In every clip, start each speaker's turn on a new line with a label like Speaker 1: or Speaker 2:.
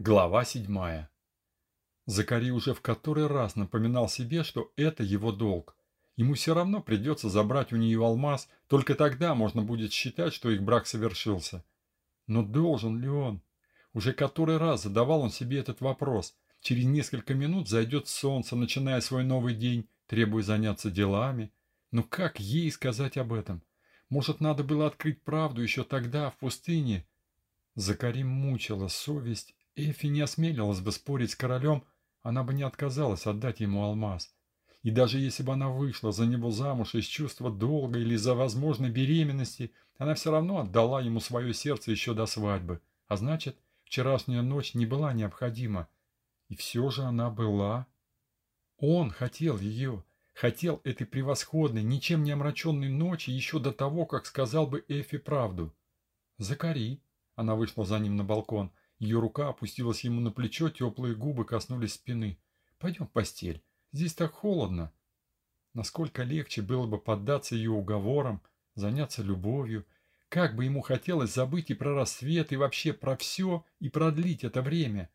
Speaker 1: Глава седьмая. Закари уже в который раз напоминал себе, что это его долг. Ему все равно придется забрать у нее алмаз, только тогда можно будет считать, что их брак совершился. Но должен ли он? Уже который раз задавал он себе этот вопрос. Через несколько минут зайдет солнце, начиная свой новый день, требуя заняться делами. Но как ей сказать об этом? Может, надо было открыть правду еще тогда, в пустыне? Закари мучила совесть Эфи не осмелилась бы спорить с королем, она бы не отказалась отдать ему алмаз. И даже если бы она вышла за него замуж из чувства долга или за возможной беременности, она все равно отдала ему свое сердце еще до свадьбы. А значит, вчерашняя ночь не была необходима. И все же она была. Он хотел ее, хотел этой превосходной, ничем не омраченной ночи еще до того, как сказал бы Эфи правду. «Закари», — она вышла за ним на балкон, — ее рука опустилась ему на плечо, теплые губы коснулись спины. «Пойдем в постель. Здесь так холодно». Насколько легче было бы поддаться ее уговорам, заняться любовью. Как бы ему хотелось забыть и про рассвет, и вообще про все, и продлить это время.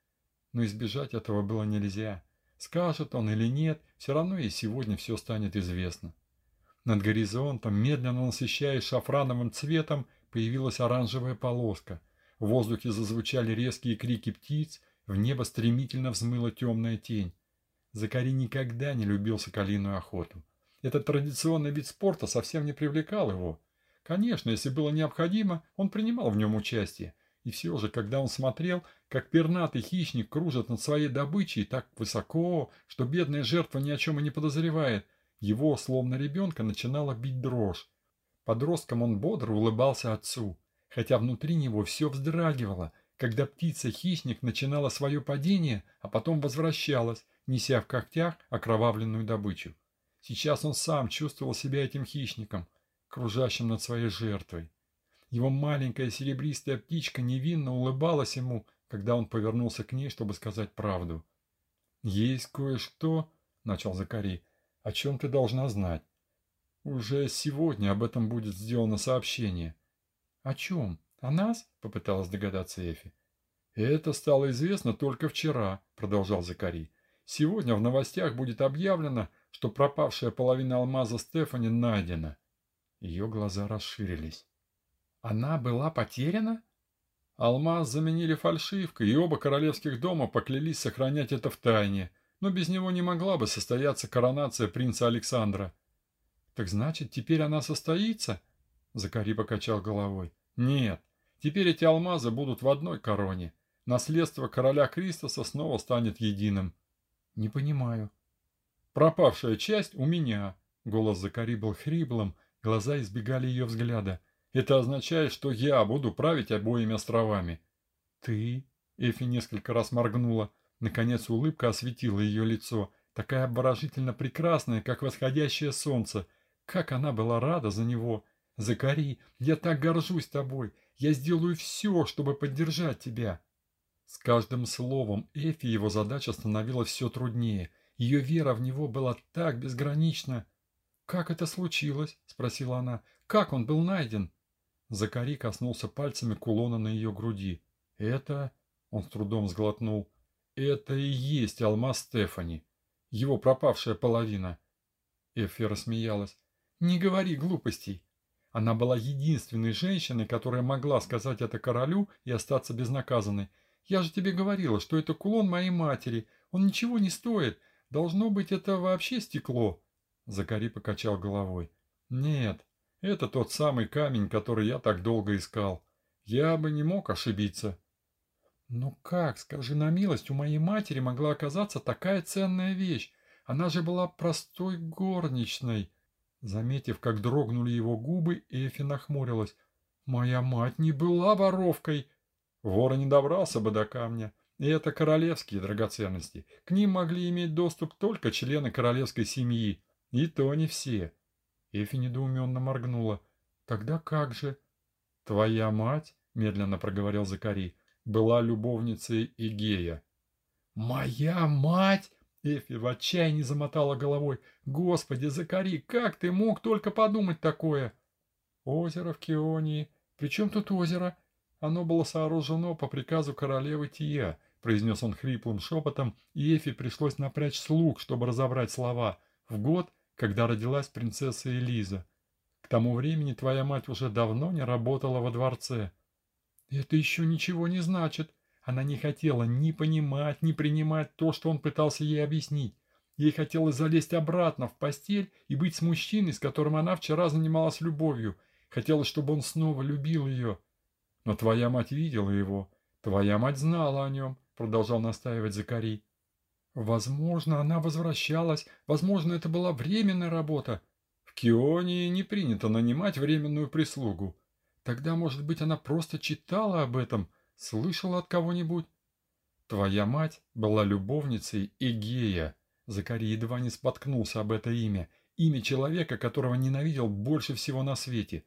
Speaker 1: Но избежать этого было нельзя. Скажет он или нет, все равно и сегодня все станет известно. Над горизонтом, медленно насыщаясь шафрановым цветом, появилась оранжевая полоска – в воздухе зазвучали резкие крики птиц, в небо стремительно взмыла темная тень. Закари никогда не любил соколиную охоту. Этот традиционный вид спорта совсем не привлекал его. Конечно, если было необходимо, он принимал в нем участие. И все же, когда он смотрел, как пернатый хищник кружит над своей добычей так высоко, что бедная жертва ни о чем и не подозревает, его, словно ребенка, начинала бить дрожь. Подростком он бодро улыбался отцу хотя внутри него все вздрагивало, когда птица-хищник начинала свое падение, а потом возвращалась, неся в когтях окровавленную добычу. Сейчас он сам чувствовал себя этим хищником, кружащим над своей жертвой. Его маленькая серебристая птичка невинно улыбалась ему, когда он повернулся к ней, чтобы сказать правду. «Есть кое-что», — начал Закари, — «о чем ты должна знать. Уже сегодня об этом будет сделано сообщение». «О чем? О нас?» – попыталась догадаться Эфи. «Это стало известно только вчера», – продолжал Закари. «Сегодня в новостях будет объявлено, что пропавшая половина алмаза Стефани найдена». Ее глаза расширились. «Она была потеряна?» Алмаз заменили фальшивкой, и оба королевских дома поклялись сохранять это в тайне, но без него не могла бы состояться коронация принца Александра. «Так значит, теперь она состоится?» Закари покачал головой. Нет, теперь эти алмазы будут в одной короне. Наследство короля Кристоса снова станет единым. Не понимаю. Пропавшая часть у меня. Голос Закари был хриплым, глаза избегали ее взгляда. Это означает, что я буду править обоими островами. Ты? Эфи несколько раз моргнула. Наконец улыбка осветила ее лицо, такая обворожительно прекрасная, как восходящее солнце. Как она была рада за него! Закари, я так горжусь тобой. Я сделаю все, чтобы поддержать тебя. С каждым словом Эфи его задача становилась все труднее. Ее вера в него была так безгранична. «Как это случилось?» – спросила она. «Как он был найден?» Закари коснулся пальцами кулона на ее груди. «Это...» – он с трудом сглотнул. «Это и есть алмаз Стефани. Его пропавшая половина». Эфи рассмеялась. «Не говори глупостей. Она была единственной женщиной, которая могла сказать это королю и остаться безнаказанной. «Я же тебе говорила, что это кулон моей матери. Он ничего не стоит. Должно быть, это вообще стекло». Закари покачал головой. «Нет, это тот самый камень, который я так долго искал. Я бы не мог ошибиться». «Ну как, скажи на милость, у моей матери могла оказаться такая ценная вещь? Она же была простой горничной». Заметив, как дрогнули его губы, Эфи нахмурилась. «Моя мать не была воровкой!» Вора не добрался бы до камня. И это королевские драгоценности. К ним могли иметь доступ только члены королевской семьи. И то не все. Эфи недоуменно моргнула. «Тогда как же?» «Твоя мать», — медленно проговорил Закари, — «была любовницей Игея». «Моя мать!» Эфи в отчаянии замотала головой. «Господи, Закари, как ты мог только подумать такое?» «Озеро в Кионии. Причем тут озеро?» Оно было сооружено по приказу королевы Тия. произнес он хриплым шепотом, и Эфи пришлось напрячь слух, чтобы разобрать слова. «В год, когда родилась принцесса Элиза. К тому времени твоя мать уже давно не работала во дворце». «Это еще ничего не значит». Она не хотела ни понимать, ни принимать то, что он пытался ей объяснить. Ей хотелось залезть обратно в постель и быть с мужчиной, с которым она вчера занималась любовью. Хотелось, чтобы он снова любил ее. Но твоя мать видела его. Твоя мать знала о нем, продолжал настаивать Закарий. Возможно, она возвращалась. Возможно, это была временная работа. В Кионии не принято нанимать временную прислугу. Тогда, может быть, она просто читала об этом, слышала от кого-нибудь. Твоя мать была любовницей Эгея. Закарий едва не споткнулся об это имя. Имя человека, которого ненавидел больше всего на свете.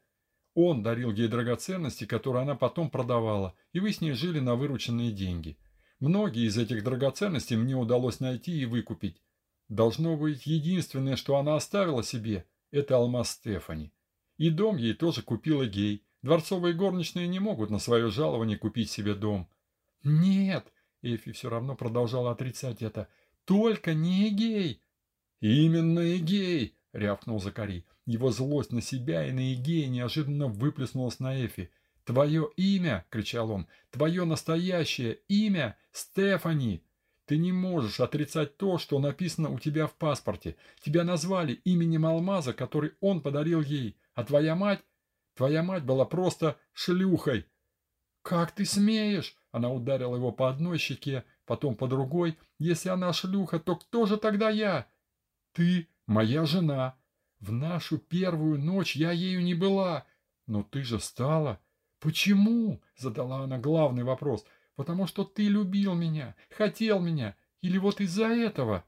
Speaker 1: Он дарил ей драгоценности, которые она потом продавала, и вы с ней жили на вырученные деньги. Многие из этих драгоценностей мне удалось найти и выкупить. Должно быть, единственное, что она оставила себе, это алмаз Стефани. И дом ей тоже купила гей. Дворцовые горничные не могут на свое жалование купить себе дом. Нет, Эфи все равно продолжала отрицать это. Только не Эгей!» «Именно Эгей!» — рявкнул Закари. Его злость на себя и на Эгея неожиданно выплеснулась на Эфи. «Твое имя!» — кричал он. «Твое настоящее имя — Стефани!» Ты не можешь отрицать то, что написано у тебя в паспорте. Тебя назвали именем алмаза, который он подарил ей. А твоя мать? Твоя мать была просто шлюхой. Как ты смеешь? Она ударила его по одной щеке, потом по другой. Если она шлюха, то кто же тогда я? Ты моя жена. В нашу первую ночь я ею не была. Но ты же стала. Почему? Задала она главный вопрос. Потому что ты любил меня, хотел меня. Или вот из-за этого?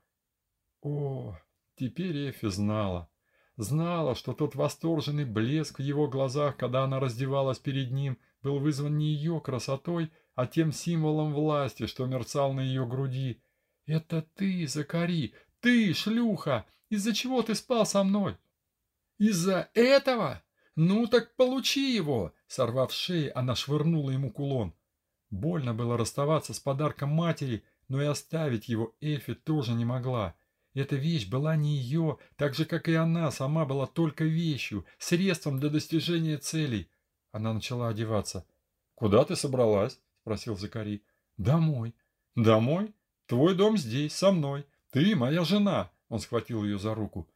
Speaker 1: О, теперь Эфи знала. Знала, что тот восторженный блеск в его глазах, когда она раздевалась перед ним, был вызван не ее красотой, а тем символом власти, что мерцал на ее груди. «Это ты, Закари! Ты, шлюха! Из-за чего ты спал со мной?» «Из-за этого? Ну так получи его!» Сорвав шеи, она швырнула ему кулон. Больно было расставаться с подарком матери, но и оставить его Эфи тоже не могла. Эта вещь была не ее, так же, как и она сама была только вещью, средством для достижения целей. Она начала одеваться. «Куда ты собралась?» спросил Закари. «Домой». «Домой? Твой дом здесь, со мной. Ты моя жена!» Он схватил ее за руку.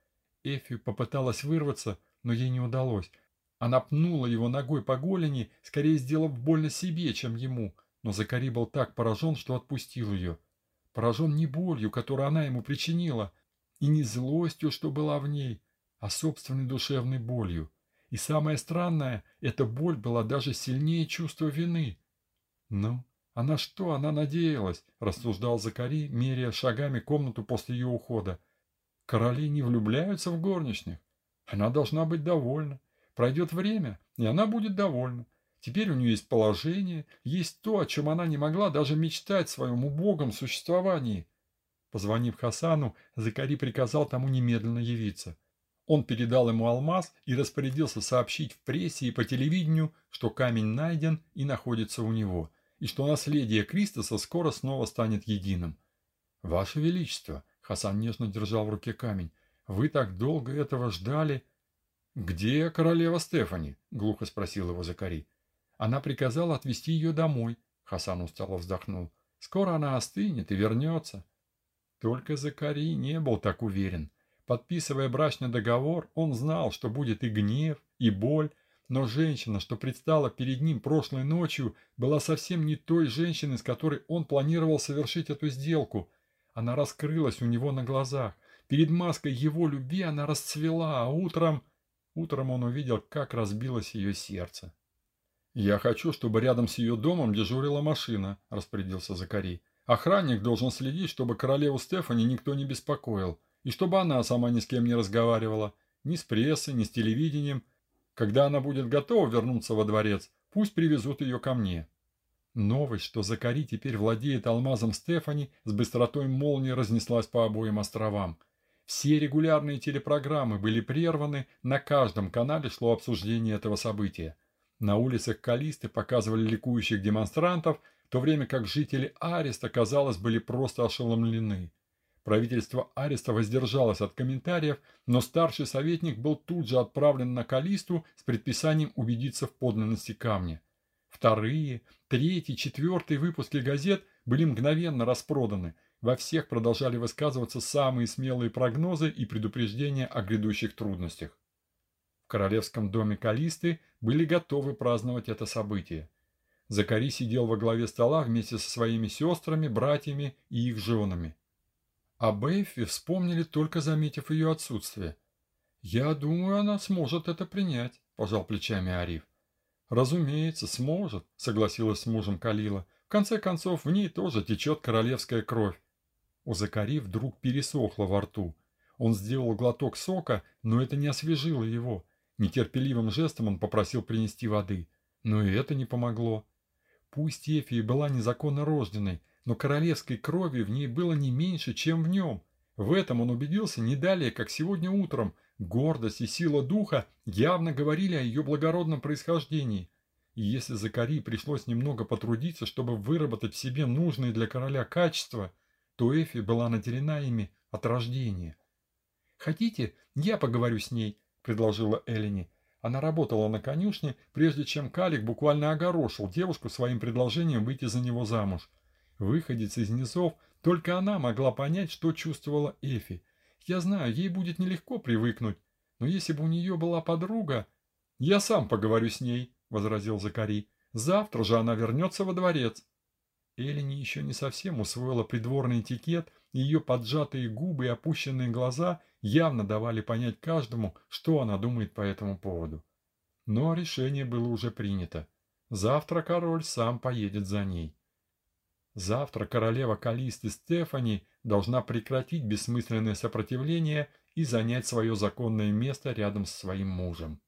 Speaker 1: Эфи попыталась вырваться, но ей не удалось. Она пнула его ногой по голени, скорее сделав больно себе, чем ему. Но Закари был так поражен, что отпустил ее. Поражен не болью, которую она ему причинила, и не злостью, что была в ней, а собственной душевной болью. И самое странное, эта боль была даже сильнее чувства вины. «Ну, а на что она надеялась?» – рассуждал Закари, меряя шагами комнату после ее ухода. «Короли не влюбляются в горничных. Она должна быть довольна. Пройдет время, и она будет довольна. Теперь у нее есть положение, есть то, о чем она не могла даже мечтать в своем убогом существовании». Позвонив Хасану, Закари приказал тому немедленно явиться. Он передал ему алмаз и распорядился сообщить в прессе и по телевидению, что камень найден и находится у него – и что наследие Кристоса скоро снова станет единым. «Ваше Величество!» — Хасан нежно держал в руке камень. «Вы так долго этого ждали?» «Где королева Стефани?» — глухо спросил его Закари. «Она приказала отвезти ее домой», — Хасан устало вздохнул. «Скоро она остынет и вернется». Только Закари не был так уверен. Подписывая брачный договор, он знал, что будет и гнев, и боль, но женщина, что предстала перед ним прошлой ночью, была совсем не той женщиной, с которой он планировал совершить эту сделку. Она раскрылась у него на глазах. Перед маской его любви она расцвела, а утром... Утром он увидел, как разбилось ее сердце. «Я хочу, чтобы рядом с ее домом дежурила машина», – распорядился Закарий. «Охранник должен следить, чтобы королеву Стефани никто не беспокоил, и чтобы она сама ни с кем не разговаривала, ни с прессой, ни с телевидением, когда она будет готова вернуться во дворец, пусть привезут ее ко мне. Новость, что Закари теперь владеет алмазом Стефани, с быстротой молнии разнеслась по обоим островам. Все регулярные телепрограммы были прерваны, на каждом канале шло обсуждение этого события. На улицах Калисты показывали ликующих демонстрантов, то время как жители Ареста, казалось, были просто ошеломлены. Правительство Ареста воздержалось от комментариев, но старший советник был тут же отправлен на Калисту с предписанием убедиться в подлинности камня. Вторые, третий, четвертый выпуски газет были мгновенно распроданы. Во всех продолжали высказываться самые смелые прогнозы и предупреждения о грядущих трудностях. Королевском доме Калисты были готовы праздновать это событие. Закари сидел во главе стола вместе со своими сестрами, братьями и их женами. А Эффи вспомнили, только заметив ее отсутствие. «Я думаю, она сможет это принять», – пожал плечами Ариф. «Разумеется, сможет», – согласилась с мужем Калила. «В конце концов, в ней тоже течет королевская кровь». У Закари вдруг пересохло во рту. Он сделал глоток сока, но это не освежило его. Нетерпеливым жестом он попросил принести воды. Но и это не помогло. Пусть Эфия была незаконно рожденной, но королевской крови в ней было не меньше, чем в нем. В этом он убедился не далее, как сегодня утром. Гордость и сила духа явно говорили о ее благородном происхождении. И если Закари пришлось немного потрудиться, чтобы выработать в себе нужные для короля качества, то Эфи была наделена ими от рождения. «Хотите, я поговорю с ней?» – предложила Эллини. Она работала на конюшне, прежде чем Калик буквально огорошил девушку своим предложением выйти за него замуж – Выходец из низов, только она могла понять, что чувствовала Эфи. Я знаю, ей будет нелегко привыкнуть, но если бы у нее была подруга... Я сам поговорю с ней, возразил Закари. Завтра же она вернется во дворец. Элени еще не совсем усвоила придворный этикет, ее поджатые губы и опущенные глаза явно давали понять каждому, что она думает по этому поводу. Но решение было уже принято. Завтра король сам поедет за ней. Завтра королева Калисты Стефани должна прекратить бессмысленное сопротивление и занять свое законное место рядом с своим мужем.